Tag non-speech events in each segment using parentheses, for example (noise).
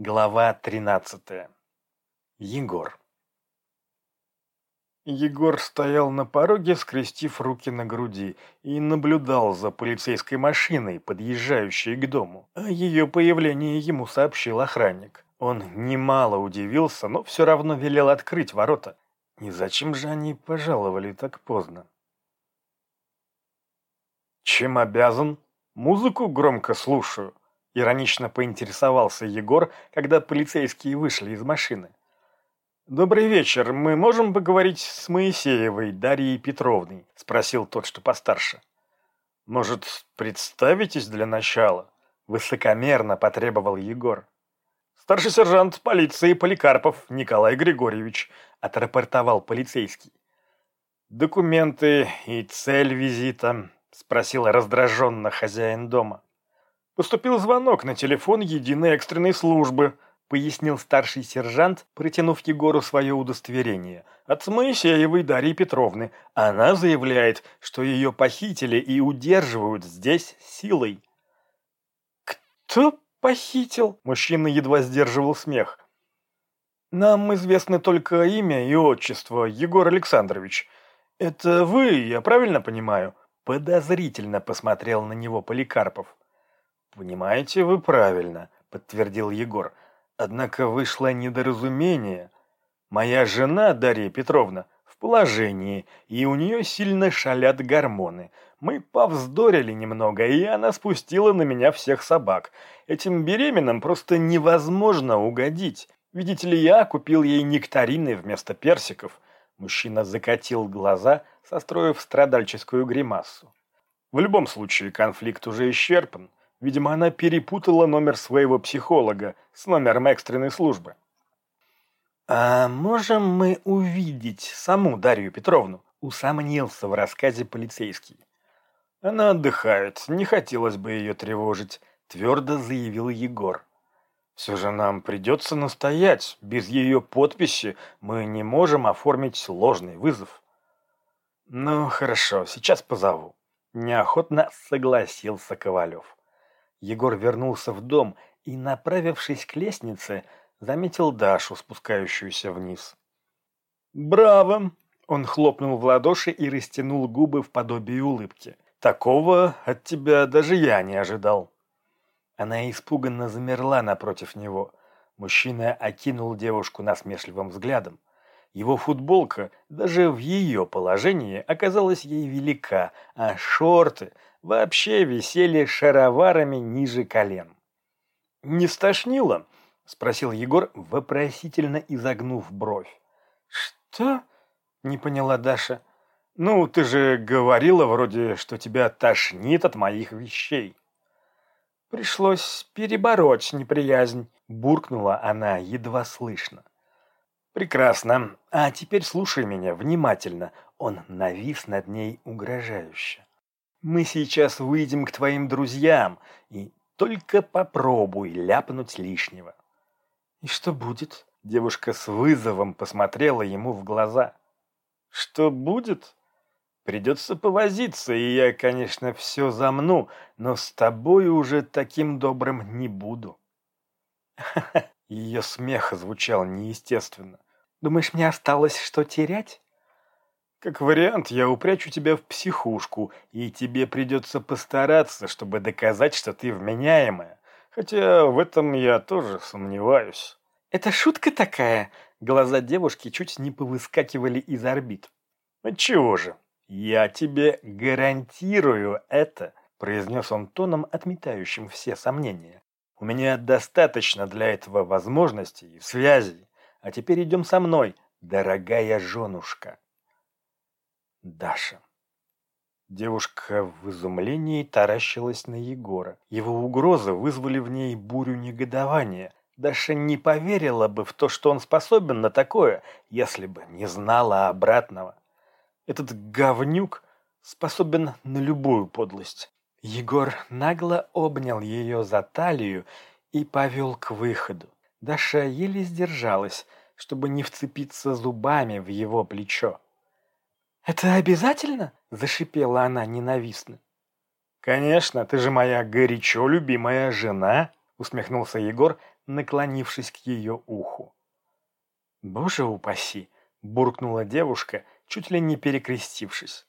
Глава 13. Егор. Егор стоял на пороге, скрестив руки на груди, и наблюдал за полицейской машиной, подъезжающей к дому. О ее появлении ему сообщил охранник. Он немало удивился, но все равно велел открыть ворота. И зачем же они пожаловали так поздно? «Чем обязан? Музыку громко слушаю», Иронично поинтересовался Егор, когда полицейские вышли из машины. «Добрый вечер. Мы можем поговорить с Моисеевой Дарьей Петровной?» – спросил тот, что постарше. «Может, представитесь для начала?» – высокомерно потребовал Егор. «Старший сержант полиции Поликарпов Николай Григорьевич», – отрапортовал полицейский. «Документы и цель визита?» – спросил раздраженно хозяин дома. Поступил звонок на телефон единой экстренной службы, пояснил старший сержант, протянув Егору свое удостоверение. От Моисеевой Дарьи Петровны. Она заявляет, что ее похитили и удерживают здесь силой. «Кто похитил?» Мужчина едва сдерживал смех. «Нам известны только имя и отчество, Егор Александрович. Это вы, я правильно понимаю?» Подозрительно посмотрел на него Поликарпов. «Понимаете вы правильно», — подтвердил Егор. «Однако вышло недоразумение. Моя жена, Дарья Петровна, в положении, и у нее сильно шалят гормоны. Мы повздорили немного, и она спустила на меня всех собак. Этим беременным просто невозможно угодить. Видите ли, я купил ей нектарины вместо персиков». Мужчина закатил глаза, состроив страдальческую гримасу. В любом случае, конфликт уже исчерпан. Видимо, она перепутала номер своего психолога с номером экстренной службы. «А можем мы увидеть саму Дарью Петровну?» – усомнился в рассказе полицейский. «Она отдыхает, не хотелось бы ее тревожить», – твердо заявил Егор. «Все же нам придется настоять. Без ее подписи мы не можем оформить ложный вызов». «Ну, хорошо, сейчас позову», – неохотно согласился Ковалев. Егор вернулся в дом и, направившись к лестнице, заметил Дашу, спускающуюся вниз. «Браво!» – он хлопнул в ладоши и растянул губы в подобии улыбки. «Такого от тебя даже я не ожидал». Она испуганно замерла напротив него. Мужчина окинул девушку насмешливым взглядом. Его футболка даже в ее положении оказалась ей велика, а шорты – вообще висели шароварами ниже колен. «Не стошнило?» – спросил Егор, вопросительно изогнув бровь. «Что?» – не поняла Даша. «Ну, ты же говорила вроде, что тебя тошнит от моих вещей». «Пришлось перебороть неприязнь», – буркнула она едва слышно. «Прекрасно. А теперь слушай меня внимательно». Он навис над ней угрожающе. Мы сейчас выйдем к твоим друзьям, и только попробуй ляпнуть лишнего. И что будет? Девушка с вызовом посмотрела ему в глаза. Что будет? Придется повозиться, и я, конечно, все замну, но с тобой уже таким добрым не буду. (laughs) Ее смех звучал неестественно. Думаешь, мне осталось что терять? Как вариант, я упрячу тебя в психушку, и тебе придется постараться, чтобы доказать, что ты вменяемая. Хотя в этом я тоже сомневаюсь. Это шутка такая? Глаза девушки чуть не повыскакивали из орбит. Отчего же? Я тебе гарантирую это, произнес он тоном, отметающим все сомнения. У меня достаточно для этого возможностей и связей. А теперь идем со мной, дорогая женушка. Даша. Девушка в изумлении таращилась на Егора. Его угрозы вызвали в ней бурю негодования. Даша не поверила бы в то, что он способен на такое, если бы не знала обратного. Этот говнюк способен на любую подлость. Егор нагло обнял ее за талию и повел к выходу. Даша еле сдержалась, чтобы не вцепиться зубами в его плечо. «Это обязательно?» – зашипела она ненавистно. «Конечно, ты же моя горячо любимая жена», – усмехнулся Егор, наклонившись к ее уху. «Боже упаси!» — буркнула девушка, чуть ли не перекрестившись.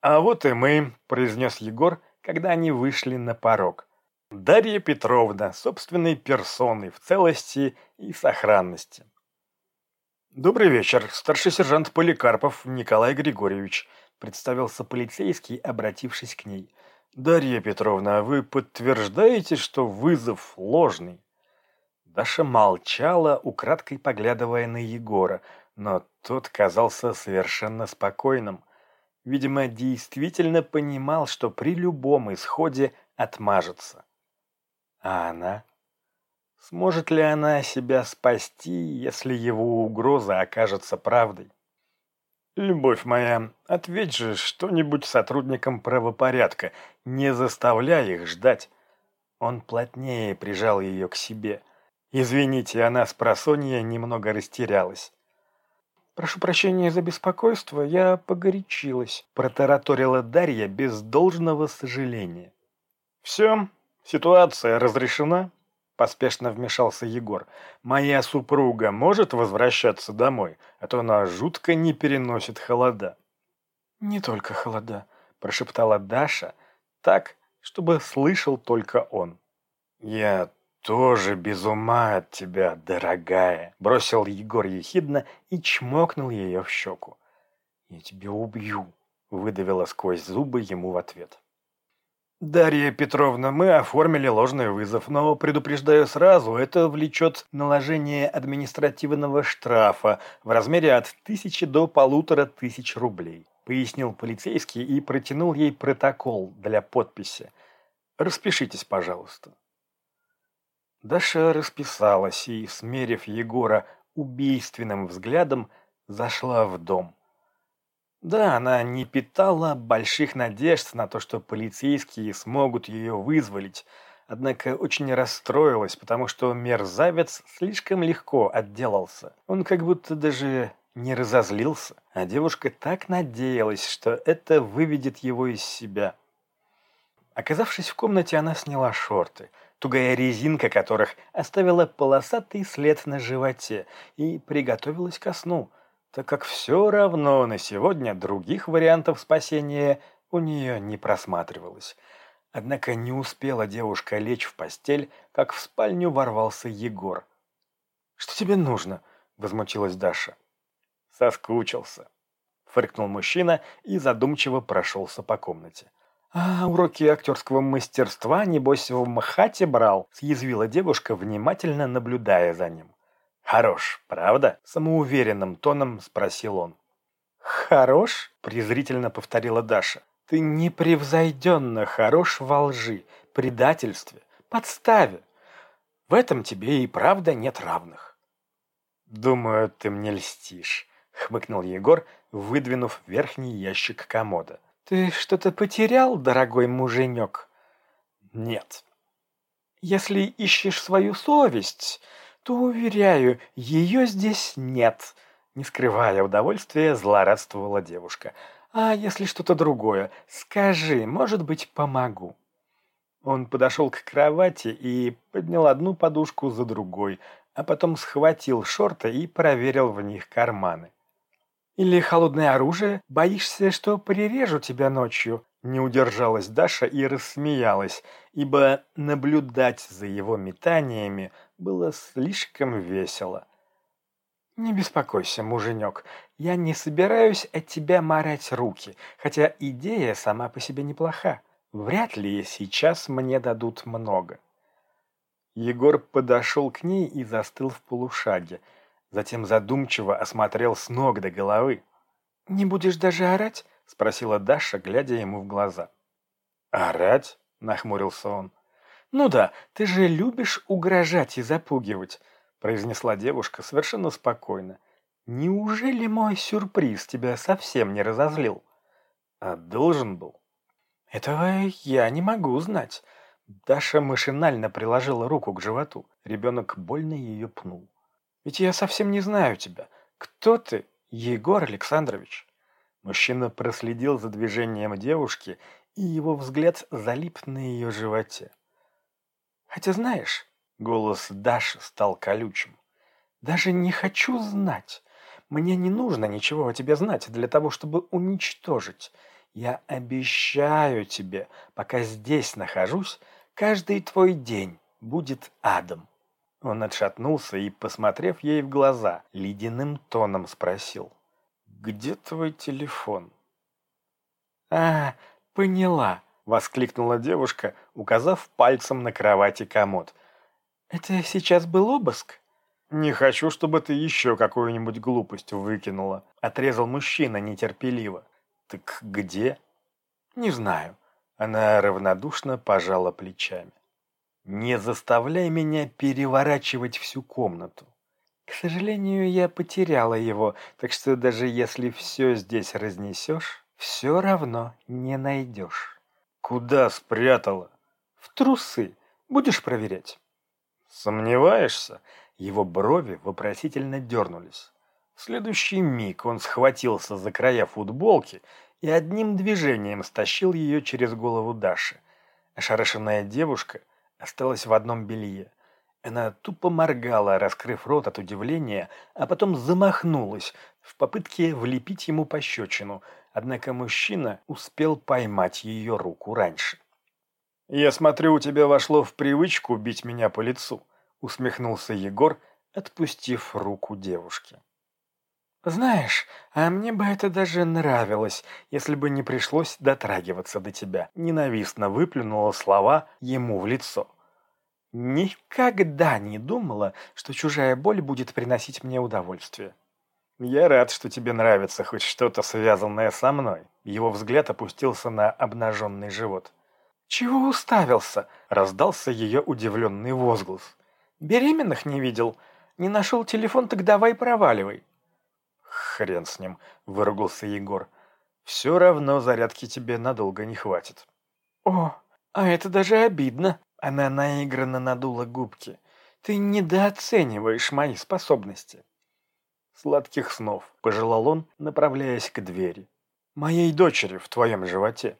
«А вот и мы», — произнес Егор, когда они вышли на порог. Дарья Петровна, собственной персоной, в целости и сохранности. «Добрый вечер, старший сержант Поликарпов Николай Григорьевич», представился полицейский, обратившись к ней. «Дарья Петровна, вы подтверждаете, что вызов ложный?» Даша молчала, украдкой поглядывая на Егора, но тот казался совершенно спокойным. Видимо, действительно понимал, что при любом исходе отмажется. А она? Сможет ли она себя спасти, если его угроза окажется правдой? «Любовь моя, ответь же что-нибудь сотрудникам правопорядка, не заставляй их ждать». Он плотнее прижал ее к себе. Извините, она с просонья немного растерялась. «Прошу прощения за беспокойство, я погорячилась», — протараторила Дарья без должного сожаления. «Все, ситуация разрешена?» Поспешно вмешался Егор. «Моя супруга может возвращаться домой, а то она жутко не переносит холода». «Не только холода», — прошептала Даша, так, чтобы слышал только он. «Я тоже без ума от тебя, дорогая», — бросил Егор ехидно и чмокнул ее в щеку. «Я тебя убью», — выдавила сквозь зубы ему в ответ. «Дарья Петровна, мы оформили ложный вызов, но, предупреждаю сразу, это влечет наложение административного штрафа в размере от тысячи до полутора тысяч рублей», пояснил полицейский и протянул ей протокол для подписи. «Распишитесь, пожалуйста». Даша расписалась и, смерив Егора убийственным взглядом, зашла в дом. Да, она не питала больших надежд на то, что полицейские смогут ее вызволить, однако очень расстроилась, потому что мерзавец слишком легко отделался. Он как будто даже не разозлился, а девушка так надеялась, что это выведет его из себя. Оказавшись в комнате, она сняла шорты, тугая резинка которых оставила полосатый след на животе, и приготовилась ко сну – так как все равно на сегодня других вариантов спасения у нее не просматривалось. Однако не успела девушка лечь в постель, как в спальню ворвался Егор. «Что тебе нужно?» – возмутилась Даша. «Соскучился», – фыркнул мужчина и задумчиво прошелся по комнате. «А уроки актерского мастерства, небось, в МХАТе брал?» – съязвила девушка, внимательно наблюдая за ним. «Хорош, правда?» – самоуверенным тоном спросил он. «Хорош?» – презрительно повторила Даша. «Ты непревзойденно хорош во лжи, предательстве, подставе. В этом тебе и правда нет равных». «Думаю, ты мне льстишь», — хмыкнул Егор, выдвинув верхний ящик комода. «Ты что-то потерял, дорогой муженек?» «Нет». «Если ищешь свою совесть, то, уверяю, ее здесь нет. Не скрывая удовольствия, злорадствовала девушка. А если что-то другое, скажи, может быть, помогу. Он подошел к кровати и поднял одну подушку за другой, а потом схватил шорты и проверил в них карманы. «Или холодное оружие? Боишься, что прирежу тебя ночью?» Не удержалась Даша и рассмеялась, ибо наблюдать за его метаниями было слишком весело. «Не беспокойся, муженек, я не собираюсь от тебя марать руки, хотя идея сама по себе неплоха. Вряд ли сейчас мне дадут много». Егор подошел к ней и застыл в полушаге, затем задумчиво осмотрел с ног до головы. «Не будешь даже орать?» — спросила Даша, глядя ему в глаза. «Орать?» — нахмурился он. «Ну да, ты же любишь угрожать и запугивать», — произнесла девушка совершенно спокойно. «Неужели мой сюрприз тебя совсем не разозлил?» «А должен был?» «Этого я не могу знать». Даша машинально приложила руку к животу. Ребенок больно ее пнул. «Ведь я совсем не знаю тебя. Кто ты, Егор Александрович?» Мужчина проследил за движением девушки, и его взгляд залип на ее животе. Хотя знаешь, голос Даши стал колючим. Даже не хочу знать. Мне не нужно ничего о тебе знать для того, чтобы уничтожить. Я обещаю тебе, пока здесь нахожусь, каждый твой день будет адом. Он отшатнулся и, посмотрев ей в глаза, ледяным тоном спросил. «Где твой телефон?» «А, поняла», — воскликнула девушка, указав пальцем на кровати комод. «Это сейчас был обыск?» «Не хочу, чтобы ты еще какую-нибудь глупость выкинула», — отрезал мужчина нетерпеливо. «Так где?» «Не знаю». Она равнодушно пожала плечами. «Не заставляй меня переворачивать всю комнату. К сожалению, я потеряла его, так что даже если все здесь разнесешь, все равно не найдешь». «Куда спрятала?» «В трусы. Будешь проверять?» «Сомневаешься?» Его брови вопросительно дернулись. В следующий миг он схватился за края футболки и одним движением стащил ее через голову Даши. Ошарашенная девушка осталась в одном белье. Она тупо моргала, раскрыв рот от удивления, а потом замахнулась в попытке влепить ему пощечину, однако мужчина успел поймать ее руку раньше. «Я смотрю, у тебя вошло в привычку бить меня по лицу», усмехнулся Егор, отпустив руку девушки. «Знаешь, а мне бы это даже нравилось, если бы не пришлось дотрагиваться до тебя», ненавистно выплюнула слова ему в лицо. «Никогда не думала, что чужая боль будет приносить мне удовольствие». «Я рад, что тебе нравится хоть что-то, связанное со мной». Его взгляд опустился на обнаженный живот. «Чего уставился?» – раздался ее удивленный возглас. Беременных не видел. Не нашел телефон, так давай проваливай. Хрен с ним, выругался Егор. Все равно зарядки тебе надолго не хватит. О, а это даже обидно. Она наигранно надула губки. Ты недооцениваешь мои способности. Сладких снов, пожелал он, направляясь к двери. Моей дочери в твоем животе.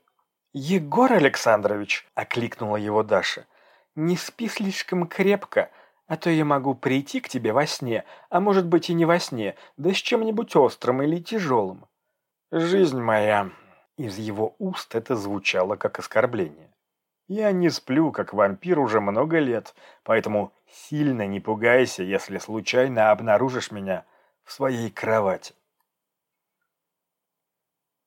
Егор Александрович, окликнула его Даша, не спи слишком крепко, а то я могу прийти к тебе во сне, а может быть и не во сне, да с чем-нибудь острым или тяжелым. Жизнь моя. Из его уст это звучало как оскорбление. Я не сплю, как вампир, уже много лет, поэтому сильно не пугайся, если случайно обнаружишь меня в своей кровати.